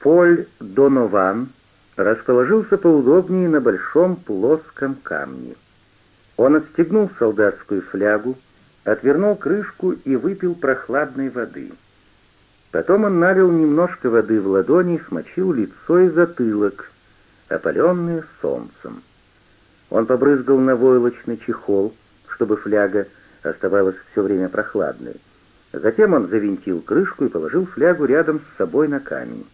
Поль Донован расположился поудобнее на большом плоском камне. Он отстегнул солдатскую флягу, отвернул крышку и выпил прохладной воды. Потом он налил немножко воды в ладони и смочил лицо и затылок, опаленные солнцем. Он побрызгал на войлочный чехол, чтобы фляга оставалась все время прохладной. Затем он завинтил крышку и положил флягу рядом с собой на камень.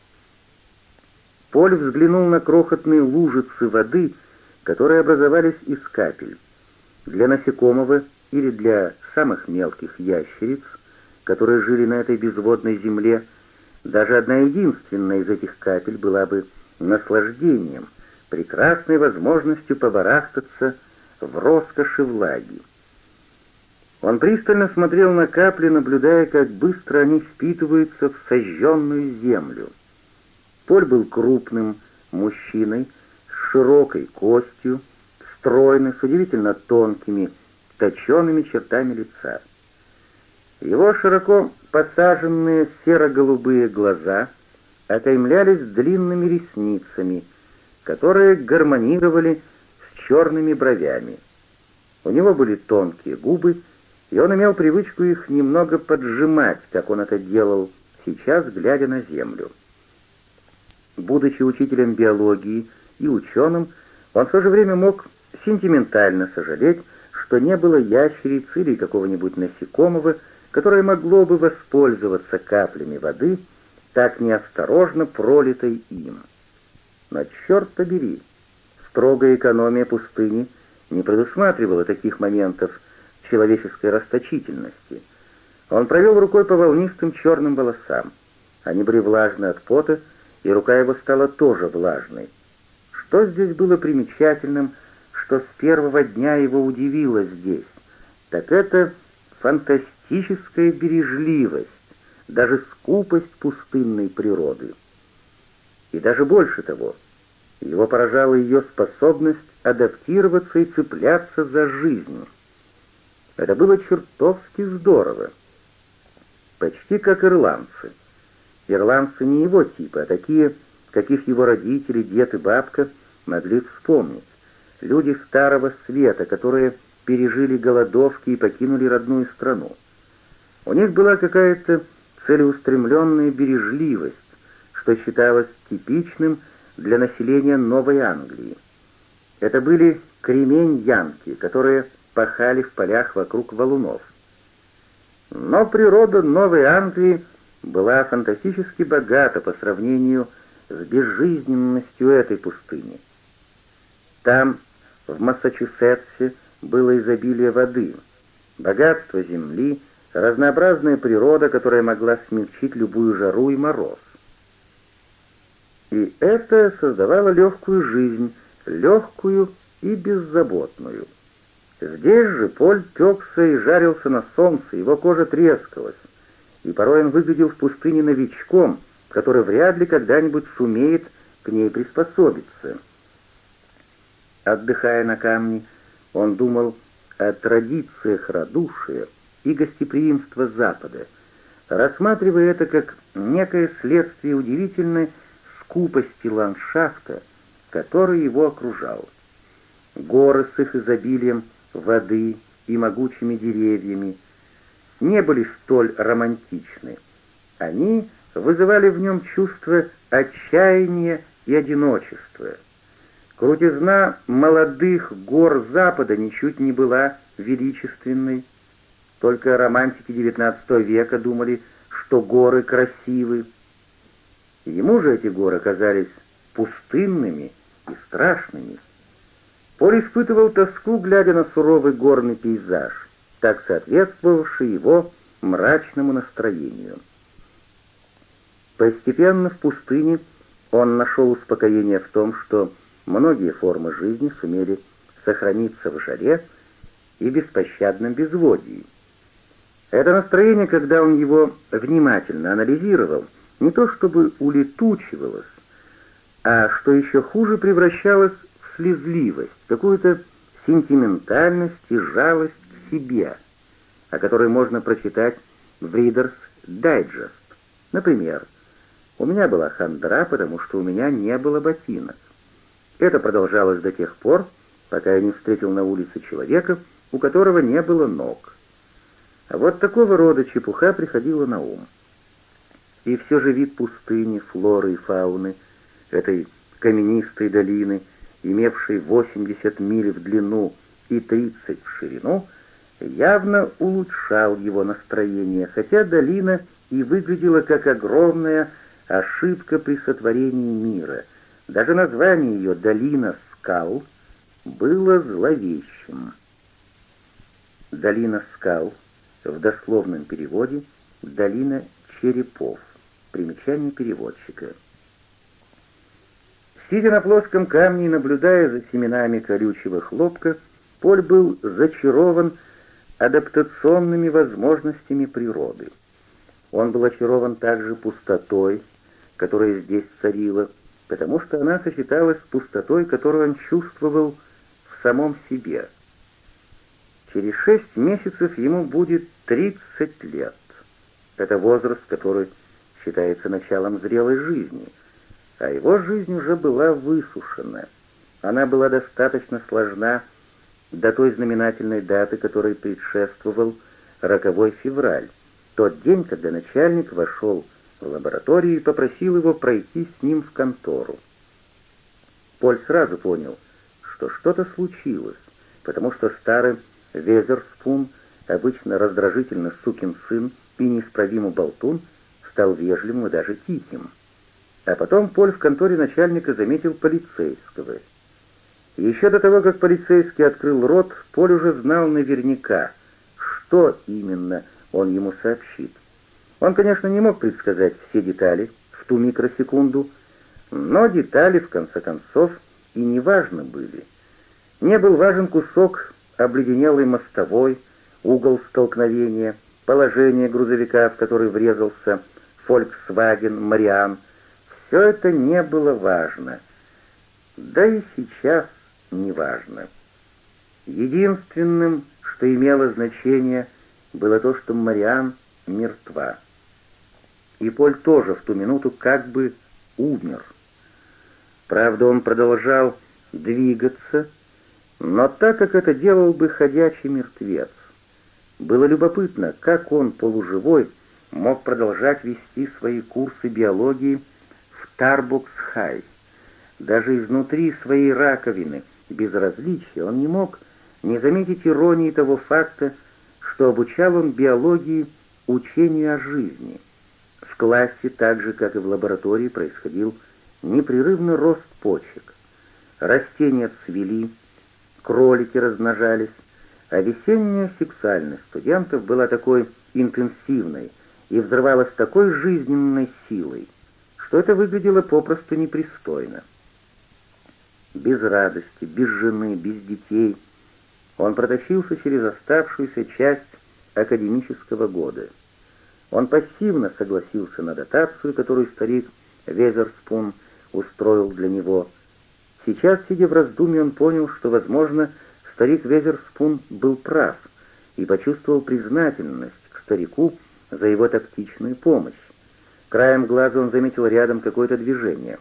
Поль взглянул на крохотные лужицы воды, которые образовались из капель. Для насекомого или для самых мелких ящериц, которые жили на этой безводной земле, даже одна единственная из этих капель была бы наслаждением, прекрасной возможностью побарахтаться в роскоши влаги. Он пристально смотрел на капли, наблюдая, как быстро они впитываются в сожженную землю. Поль был крупным мужчиной, с широкой костью, стройный, с удивительно тонкими, точеными чертами лица. Его широко посаженные серо-голубые глаза окаймлялись длинными ресницами, которые гармонировали с черными бровями. У него были тонкие губы, и он имел привычку их немного поджимать, как он это делал сейчас, глядя на землю. Будучи учителем биологии и ученым, он в то же время мог сентиментально сожалеть, что не было ящерицы или какого-нибудь насекомого, которое могло бы воспользоваться каплями воды, так неосторожно пролитой им. Но черт побери, строгая экономия пустыни не предусматривала таких моментов человеческой расточительности. Он провел рукой по волнистым черным волосам. Они были влажны от пота, и рука его стала тоже влажной. Что здесь было примечательным, что с первого дня его удивило здесь, так это фантастическая бережливость, даже скупость пустынной природы. И даже больше того, его поражала ее способность адаптироваться и цепляться за жизнь. Это было чертовски здорово. Почти как ирландцы — Ирландцы не его типа, а такие, каких его родители, дед и бабка могли вспомнить. Люди старого света, которые пережили голодовки и покинули родную страну. У них была какая-то целеустремленная бережливость, что считалось типичным для населения Новой Англии. Это были кремень-янки, которые пахали в полях вокруг валунов. Но природа Новой Англии – была фантастически богата по сравнению с безжизненностью этой пустыни. Там, в Массачусетсе, было изобилие воды, богатство земли, разнообразная природа, которая могла смягчить любую жару и мороз. И это создавало легкую жизнь, легкую и беззаботную. Здесь же Поль пекся и жарился на солнце, его кожа трескалась и порой он выглядел в пустыне новичком, который вряд ли когда-нибудь сумеет к ней приспособиться. Отдыхая на камне, он думал о традициях радушия и гостеприимства Запада, рассматривая это как некое следствие удивительной скупости ландшафта, который его окружал. Горы с их изобилием воды и могучими деревьями, не были столь романтичны. Они вызывали в нем чувство отчаяния и одиночества. Крутизна молодых гор Запада ничуть не была величественной. Только романтики XIX века думали, что горы красивы. Ему же эти горы казались пустынными и страшными. Поль испытывал тоску, глядя на суровый горный пейзаж так соответствовавший его мрачному настроению. Постепенно в пустыне он нашел успокоение в том, что многие формы жизни сумели сохраниться в жаре и беспощадном безводии. Это настроение, когда он его внимательно анализировал, не то чтобы улетучивалось, а, что еще хуже, превращалось в слезливость, какую-то сентиментальность и жалость себе, о которой можно прочитать в Reader's Digest. Например, «У меня была хандра, потому что у меня не было ботинок». Это продолжалось до тех пор, пока я не встретил на улице человека, у которого не было ног. А вот такого рода чепуха приходила на ум. И все же вид пустыни, флоры и фауны, этой каменистой долины, имевшей 80 миль в длину и 30 в ширину, явно улучшал его настроение, хотя долина и выглядела как огромная ошибка при сотворении мира. Даже название ее «Долина скал» было зловещим. «Долина скал» в дословном переводе «Долина черепов». Примечание переводчика. Сидя на плоском камне и наблюдая за семенами колючего хлопка, Поль был зачарован адаптационными возможностями природы. Он был очарован также пустотой, которая здесь царила, потому что она сочеталась с пустотой, которую он чувствовал в самом себе. Через шесть месяцев ему будет 30 лет. Это возраст, который считается началом зрелой жизни, а его жизнь уже была высушена. Она была достаточно сложна, чтобы до той знаменательной даты, которой предшествовал роковой февраль, тот день, когда начальник вошел в лабораторию и попросил его пройти с ним в контору. Поль сразу понял, что что-то случилось, потому что старый Везерспун, обычно раздражительно сукин сын и неисправимый болтун, стал вежливым и даже тихим. А потом Поль в конторе начальника заметил полицейского — еще до того, как полицейский открыл рот, Поль уже знал наверняка, что именно он ему сообщит. Он, конечно, не мог предсказать все детали в ту микросекунду, но детали, в конце концов, и не важны были. Не был важен кусок обледенелой мостовой, угол столкновения, положение грузовика, в который врезался Volkswagen Мариан. Все это не было важно. Да и сейчас неважно. Единственным, что имело значение, было то, что Мариан мертва. И Поль тоже в ту минуту как бы умер. Правда, он продолжал двигаться, но так как это делал бы ходячий мертвец. Было любопытно, как он, полуживой, мог продолжать вести свои курсы биологии в Тарбокс-Хай, даже изнутри своей раковины — безразличия, он не мог не заметить иронии того факта, что обучал он биологии учению о жизни. В классе, так же как и в лаборатории, происходил непрерывный рост почек. Растения цвели, кролики размножались, а весенняя сексуальность студентов была такой интенсивной и взрывалась такой жизненной силой, что это выглядело попросту непристойно без радости, без жены, без детей. Он протащился через оставшуюся часть академического года. Он пассивно согласился на дотацию, которую старик Везерспун устроил для него. Сейчас, сидя в раздумье, он понял, что, возможно, старик Везерспун был прав и почувствовал признательность к старику за его тактичную помощь. Краем глаза он заметил рядом какое-то движение.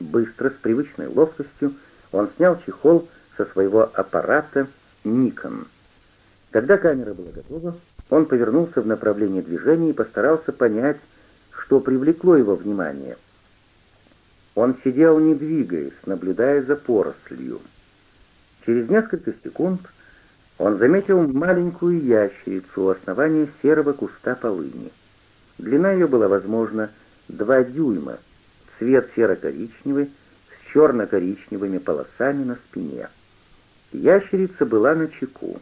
Быстро, с привычной ловкостью, он снял чехол со своего аппарата «Никон». Когда камера была готова, он повернулся в направлении движения и постарался понять, что привлекло его внимание. Он сидел, не двигаясь, наблюдая за порослью. Через несколько секунд он заметил маленькую ящерицу у основания серого куста полыни. Длина ее была, возможно, два дюйма, цвет серо-коричневый, черно-коричневыми полосами на спине. Ящерица была на чеку.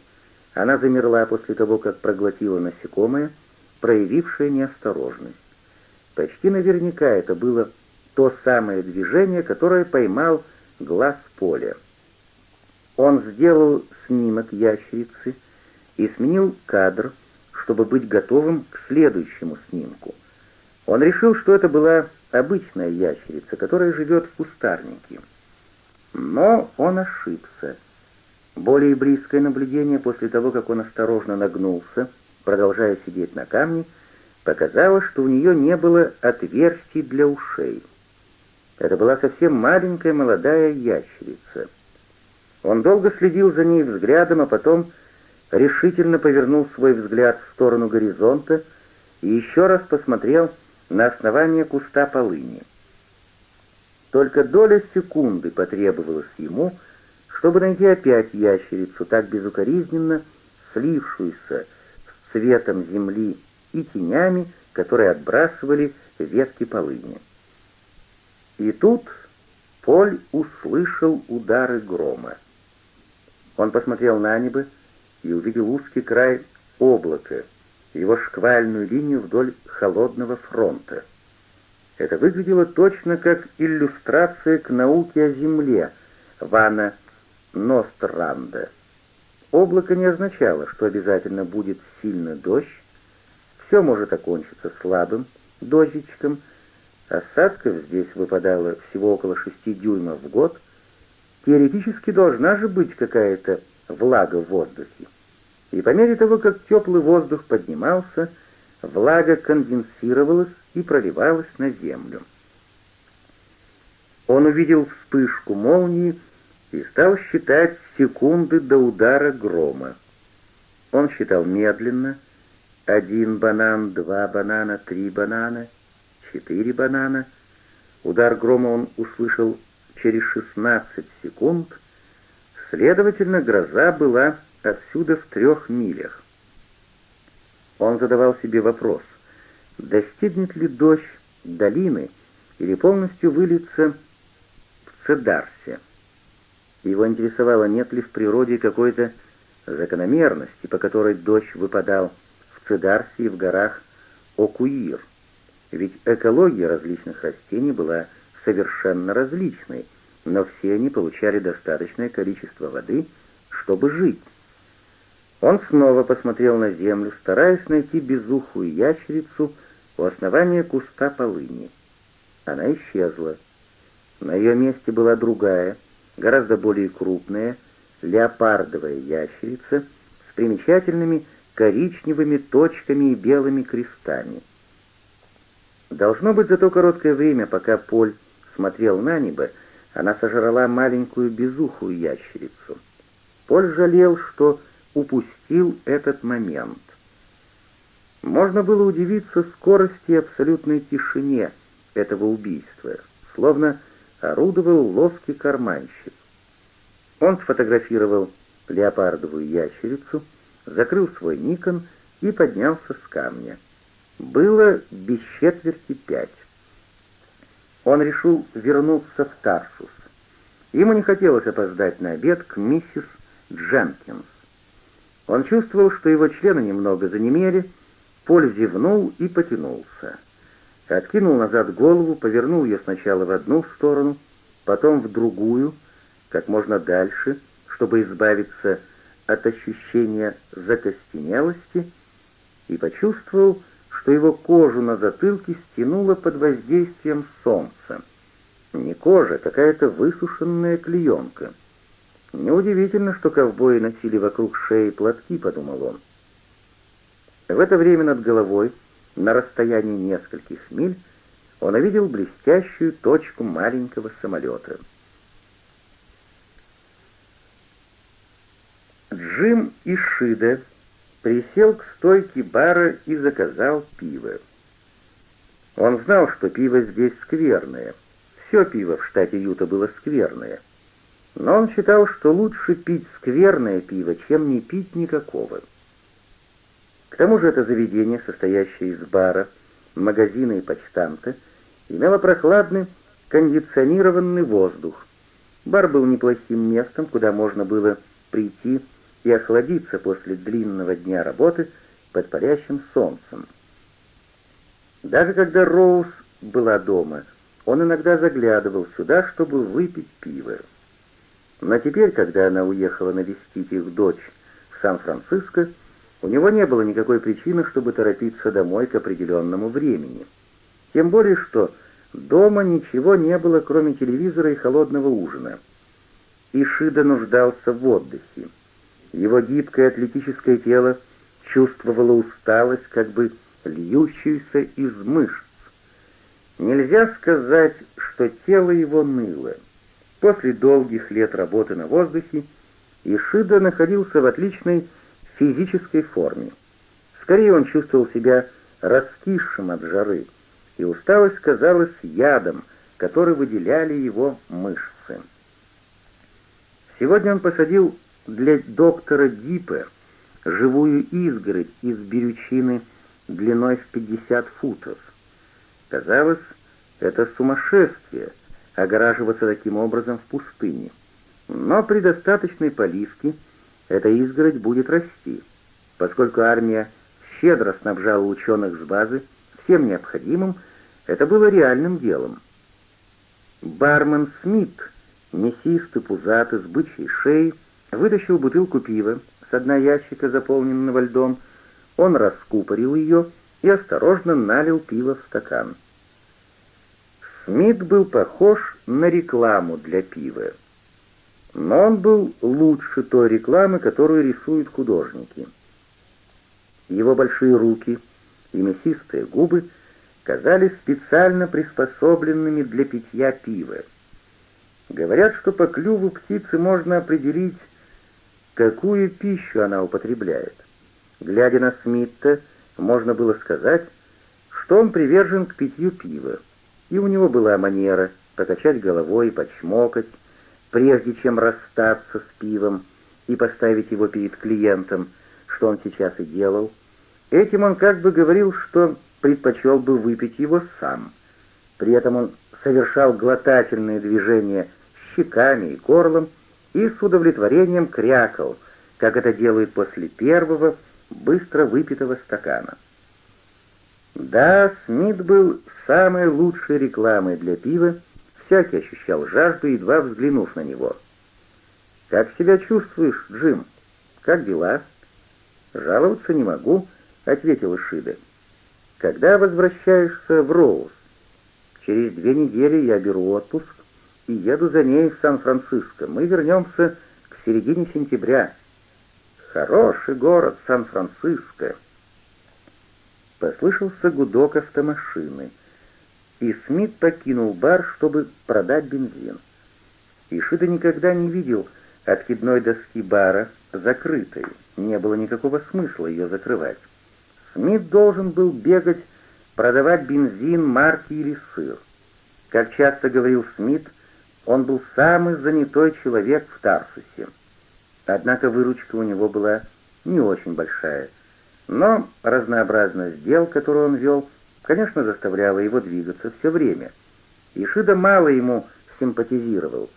Она замерла после того, как проглотила насекомое, проявившее неосторожность. Почти наверняка это было то самое движение, которое поймал глаз поля. Он сделал снимок ящерицы и сменил кадр, чтобы быть готовым к следующему снимку. Он решил, что это была обычная ящерица, которая живет в кустарнике. Но он ошибся. Более близкое наблюдение после того, как он осторожно нагнулся, продолжая сидеть на камне, показало, что у нее не было отверстий для ушей. Это была совсем маленькая молодая ящерица. Он долго следил за ней взглядом, а потом решительно повернул свой взгляд в сторону горизонта и еще раз посмотрел на основание куста полыни. Только доля секунды потребовалась ему, чтобы найти опять ящерицу, так безукоризненно слившуюся с цветом земли и тенями, которые отбрасывали ветки полыни. И тут Поль услышал удары грома. Он посмотрел на небо и увидел узкий край облака, его шквальную линию вдоль холодного фронта. Это выглядело точно как иллюстрация к науке о Земле Вана Ностранда. Облако не означало, что обязательно будет сильный дождь, все может окончиться слабым дождичком, осадков здесь выпадало всего около шести дюймов в год, теоретически должна же быть какая-то влага в воздухе и по мере того, как теплый воздух поднимался, влага конденсировалась и проливалась на землю. Он увидел вспышку молнии и стал считать секунды до удара грома. Он считал медленно. Один банан, два банана, три банана, четыре банана. Удар грома он услышал через 16 секунд. Следовательно, гроза была отсюда в трех милях. Он задавал себе вопрос, достигнет ли дождь долины или полностью выльется в Цедарсе. Его интересовало, нет ли в природе какой-то закономерности, по которой дождь выпадал в Цедарсе и в горах Окуир. Ведь экология различных растений была совершенно различной, но все они получали достаточное количество воды, чтобы жить. Он снова посмотрел на землю, стараясь найти безухую ящерицу у основания куста полыни. Она исчезла. На ее месте была другая, гораздо более крупная, леопардовая ящерица с примечательными коричневыми точками и белыми крестами. Должно быть, за то короткое время, пока Поль смотрел на небо, она сожрала маленькую безухую ящерицу. Поль жалел, что упустил этот момент. Можно было удивиться скорости и абсолютной тишине этого убийства, словно орудовал ловкий карманщик. Он сфотографировал леопардовую ящерицу, закрыл свой Никон и поднялся с камня. Было без четверти пять. Он решил вернуться в Тарсус. Ему не хотелось опоздать на обед к миссис Дженкинс. Он чувствовал, что его члены немного занемели, Поль зевнул и потянулся. Откинул назад голову, повернул ее сначала в одну сторону, потом в другую, как можно дальше, чтобы избавиться от ощущения закостенелости, и почувствовал, что его кожу на затылке стянуло под воздействием солнца. Не кожа, а какая-то высушенная клеенка — Неудивительно, что ковбои носили вокруг шеи платки, подумал он. В это время над головой, на расстоянии нескольких миль, он увидел блестящую точку маленького самолета. Джим Ишида присел к стойке бара и заказал пиво. Он знал, что пиво здесь скверное. Все пиво в штате Юта было скверное — но он считал, что лучше пить скверное пиво, чем не пить никакого. К тому же это заведение, состоящее из бара, магазина и почтамта, имело прохладный кондиционированный воздух. Бар был неплохим местом, куда можно было прийти и охладиться после длинного дня работы под палящим солнцем. Даже когда Роуз была дома, он иногда заглядывал сюда, чтобы выпить пиво. Но теперь, когда она уехала навестить их дочь в Сан-Франциско, у него не было никакой причины, чтобы торопиться домой к определенному времени. Тем более, что дома ничего не было, кроме телевизора и холодного ужина. Ишида нуждался в отдыхе. Его гибкое атлетическое тело чувствовало усталость, как бы льющуюся из мышц. Нельзя сказать, что тело его ныло. После долгих лет работы на воздухе Ишида находился в отличной физической форме. Скорее он чувствовал себя раскисшим от жары, и усталость казалась ядом, который выделяли его мышцы. Сегодня он посадил для доктора Дипе живую изгородь из берючины длиной в 50 футов. Казалось, это сумасшествие — огораживаться таким образом в пустыне. Но при достаточной поливке эта изгородь будет расти, поскольку армия щедро снабжала ученых с базы всем необходимым, это было реальным делом. Бармен Смит, мясистый, пузатый, с бычьей шеей, вытащил бутылку пива с дна ящика, заполненного льдом. Он раскупорил ее и осторожно налил пиво в стакан. Смит был похож на рекламу для пива. Но он был лучше той рекламы, которую рисуют художники. Его большие руки и мясистые губы казались специально приспособленными для питья пива. Говорят, что по клюву птицы можно определить, какую пищу она употребляет. Глядя на Смитта, можно было сказать, что он привержен к питью пива и у него была манера покачать головой, почмокать, прежде чем расстаться с пивом и поставить его перед клиентом, что он сейчас и делал. Этим он как бы говорил, что предпочел бы выпить его сам. При этом он совершал глотательные движения щеками и горлом и с удовлетворением крякал, как это делает после первого, быстро выпитого стакана. Да, Смит был самой лучшей рекламой для пива, всякий ощущал жажду, едва взглянув на него. «Как себя чувствуешь, Джим? Как дела?» «Жаловаться не могу», — ответил Ишида. «Когда возвращаешься в Роуз?» «Через две недели я беру отпуск и еду за ней в Сан-Франциско. Мы вернемся к середине сентября». «Хороший город Сан-Франциско», Послышался гудок автомашины, и Смит покинул бар, чтобы продать бензин. Ишида никогда не видел откидной доски бара закрытой, не было никакого смысла ее закрывать. Смит должен был бегать, продавать бензин, марки или сыр. Как часто говорил Смит, он был самый занятой человек в Тарсусе. Однако выручка у него была не очень большая — но разнообразность дел, которые он вел, конечно, заставляла его двигаться все время. Ишида мало ему симпатизировал,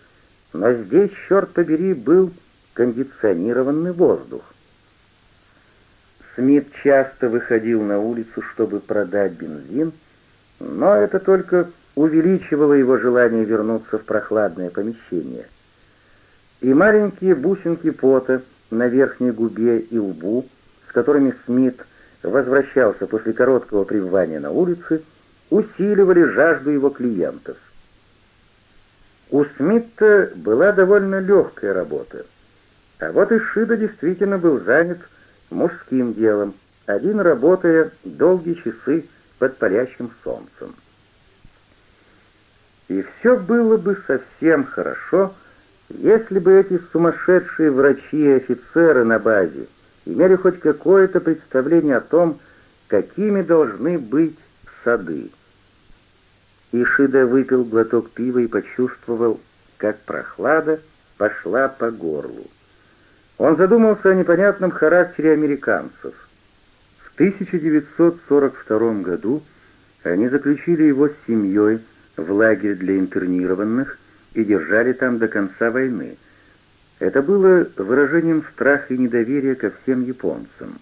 но здесь, черт побери, был кондиционированный воздух. Смит часто выходил на улицу, чтобы продать бензин, но это только увеличивало его желание вернуться в прохладное помещение. И маленькие бусинки пота на верхней губе и лбу — которыми Смит возвращался после короткого пребывания на улице, усиливали жажду его клиентов. У Смита была довольно легкая работа. А вот и Шида действительно был занят мужским делом, один работая долгие часы под палящим солнцем. И все было бы совсем хорошо, если бы эти сумасшедшие врачи и офицеры на базе имели хоть какое-то представление о том, какими должны быть сады. Ишида выпил глоток пива и почувствовал, как прохлада пошла по горлу. Он задумался о непонятном характере американцев. В 1942 году они заключили его с семьей в лагерь для интернированных и держали там до конца войны. Это было выражением страха и недоверия ко всем японцам.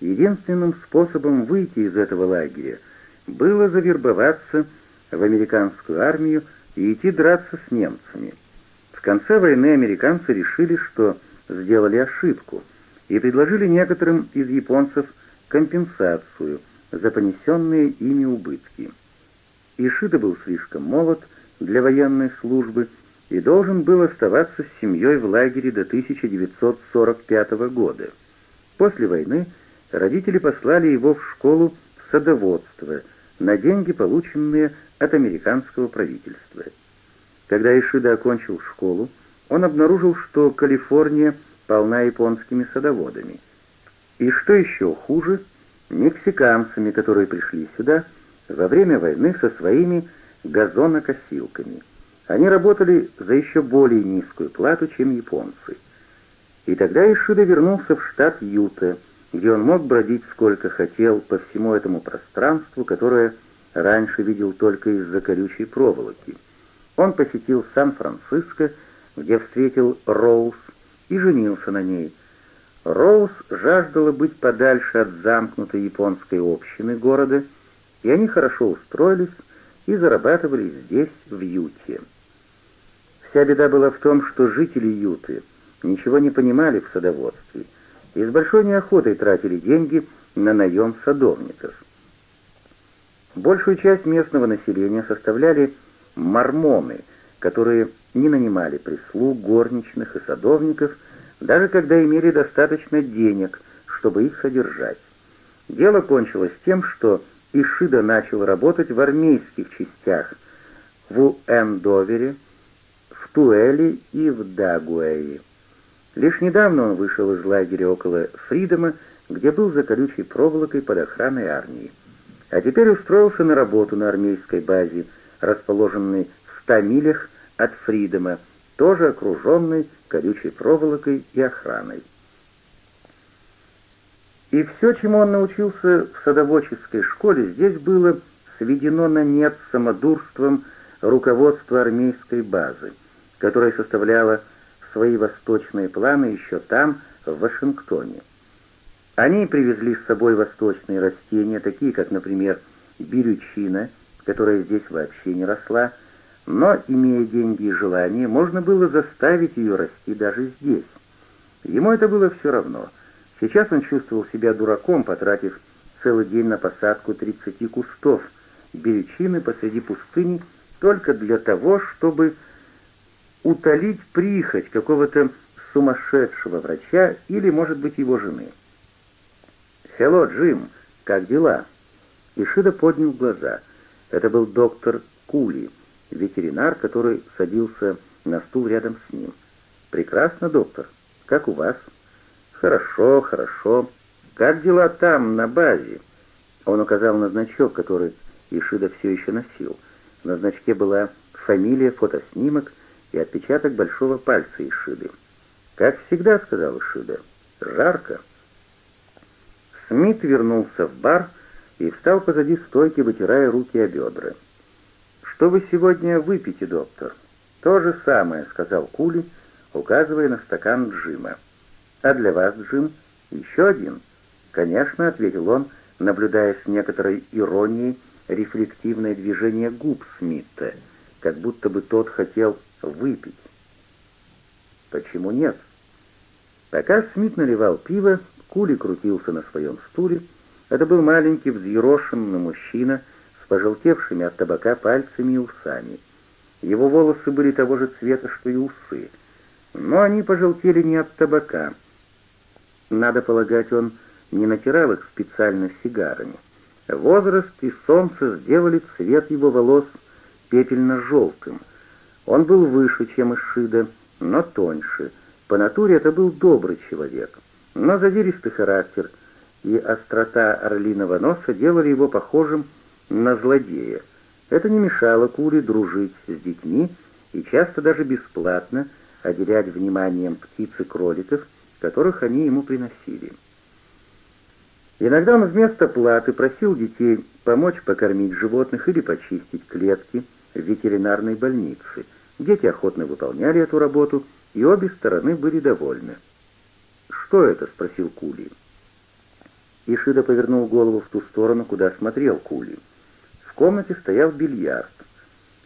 Единственным способом выйти из этого лагеря было завербоваться в американскую армию и идти драться с немцами. В конце войны американцы решили, что сделали ошибку, и предложили некоторым из японцев компенсацию за понесенные ими убытки. Ишида был слишком молод для военной службы и должен был оставаться с семьей в лагере до 1945 года. После войны родители послали его в школу садоводства на деньги, полученные от американского правительства. Когда Ишида окончил школу, он обнаружил, что Калифорния полна японскими садоводами. И что еще хуже, мексиканцами, которые пришли сюда во время войны со своими газонокосилками – они работали за еще более низкую плату, чем японцы. И тогда Ишида вернулся в штат Юта, где он мог бродить сколько хотел по всему этому пространству, которое раньше видел только из-за колючей проволоки. Он посетил Сан-Франциско, где встретил Роуз и женился на ней. Роуз жаждала быть подальше от замкнутой японской общины города, и они хорошо устроились и зарабатывали здесь, в Юте. Вся беда была в том, что жители Юты ничего не понимали в садоводстве и с большой неохотой тратили деньги на наем садовников. Большую часть местного населения составляли мормоны, которые не нанимали прислуг, горничных и садовников, даже когда имели достаточно денег, чтобы их содержать. Дело кончилось тем, что Ишида начал работать в армейских частях в Уэндовере, Туэле и в Дагуэе. Лишь недавно он вышел из лагеря около Фридома, где был за колючей проволокой под охраной армии. А теперь устроился на работу на армейской базе, расположенной в 100 милях от Фридома, тоже окруженной колючей проволокой и охраной. И все, чему он научился в садоводческой школе, здесь было сведено на нет самодурством руководства армейской базы которая составляла свои восточные планы еще там, в Вашингтоне. Они привезли с собой восточные растения, такие как, например, бирючина, которая здесь вообще не росла, но, имея деньги и желание, можно было заставить ее расти даже здесь. Ему это было все равно. Сейчас он чувствовал себя дураком, потратив целый день на посадку 30 кустов берючины посреди пустыни только для того, чтобы утолить прихоть какого-то сумасшедшего врача или, может быть, его жены. «Хелло, Джим, как дела?» Ишида поднял глаза. Это был доктор Кули, ветеринар, который садился на стул рядом с ним. «Прекрасно, доктор. Как у вас?» «Хорошо, хорошо. Как дела там, на базе?» Он указал на значок, который Ишида все еще носил. На значке была фамилия, фотоснимок — и отпечаток большого пальца Ишиды. «Как всегда», — сказал Ишида, — «жарко». Смит вернулся в бар и встал позади стойки, вытирая руки о бедра. «Что вы сегодня выпьете, доктор?» «То же самое», — сказал Кули, указывая на стакан Джима. «А для вас, Джим, еще один?» «Конечно», — ответил он, наблюдая с некоторой иронией рефлективное движение губ Смита, как будто бы тот хотел выпить. Почему нет? Пока Смит наливал пиво, Кули крутился на своем стуле. Это был маленький взъерошенный мужчина с пожелтевшими от табака пальцами и усами. Его волосы были того же цвета, что и усы, но они пожелтели не от табака. Надо полагать, он не натирал их специально сигарами. Возраст и солнце сделали цвет его волос пепельно-желтым — он был выше, чем Ишида, но тоньше. По натуре это был добрый человек, но задиристый характер и острота орлиного носа делали его похожим на злодея. Это не мешало Куре дружить с детьми и часто даже бесплатно отделять вниманием птиц и кроликов, которых они ему приносили. Иногда он вместо платы просил детей помочь покормить животных или почистить клетки – ветеринарной больницы. Дети охотно выполняли эту работу, и обе стороны были довольны. «Что это?» — спросил Кули. Ишида повернул голову в ту сторону, куда смотрел Кули. В комнате стоял бильярд.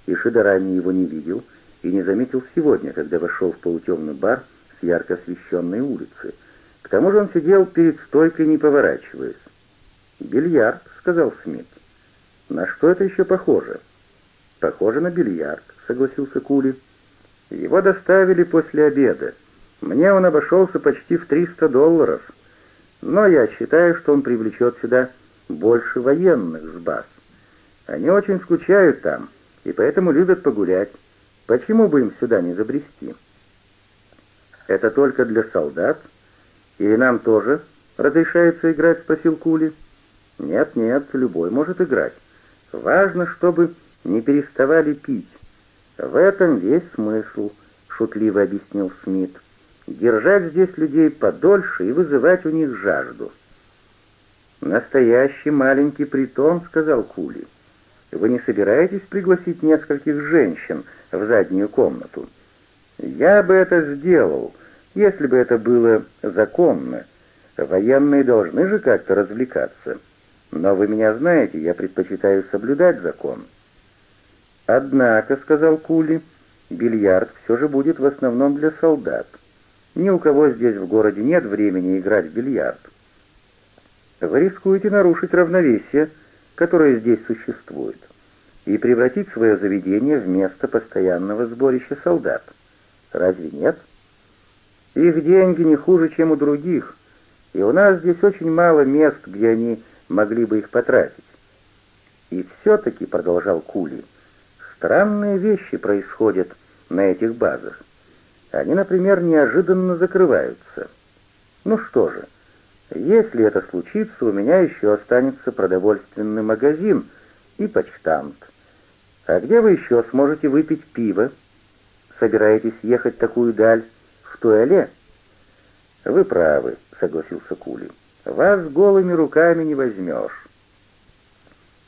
Ишида ранее его не видел и не заметил сегодня, когда вошел в полутемный бар с ярко освещенной улицы. К тому же он сидел перед стойкой, не поворачиваясь. «Бильярд», — сказал Смит. «На что это еще похоже?» «Похоже на бильярд», — согласился Кули. «Его доставили после обеда. Мне он обошелся почти в 300 долларов. Но я считаю, что он привлечет сюда больше военных с баз. Они очень скучают там и поэтому любят погулять. Почему бы им сюда не забрести?» «Это только для солдат? Или нам тоже разрешается играть?» — спросил Кули. «Нет-нет, любой может играть. Важно, чтобы не переставали пить. В этом весь смысл, шутливо объяснил Смит. Держать здесь людей подольше и вызывать у них жажду. «Настоящий маленький притон», — сказал Кули. «Вы не собираетесь пригласить нескольких женщин в заднюю комнату?» «Я бы это сделал, если бы это было законно. Военные должны же как-то развлекаться. Но вы меня знаете, я предпочитаю соблюдать закон». «Однако», — сказал Кули, — «бильярд все же будет в основном для солдат. Ни у кого здесь в городе нет времени играть в бильярд. Вы рискуете нарушить равновесие, которое здесь существует, и превратить свое заведение в место постоянного сборища солдат. Разве нет? Их деньги не хуже, чем у других, и у нас здесь очень мало мест, где они могли бы их потратить. И все-таки, — продолжал Кули, — Странные вещи происходят на этих базах. Они, например, неожиданно закрываются. Ну что же, если это случится, у меня еще останется продовольственный магазин и почтамт. А где вы еще сможете выпить пиво? Собираетесь ехать такую даль? В туале? Вы правы, согласился Кули. Вас голыми руками не возьмешь.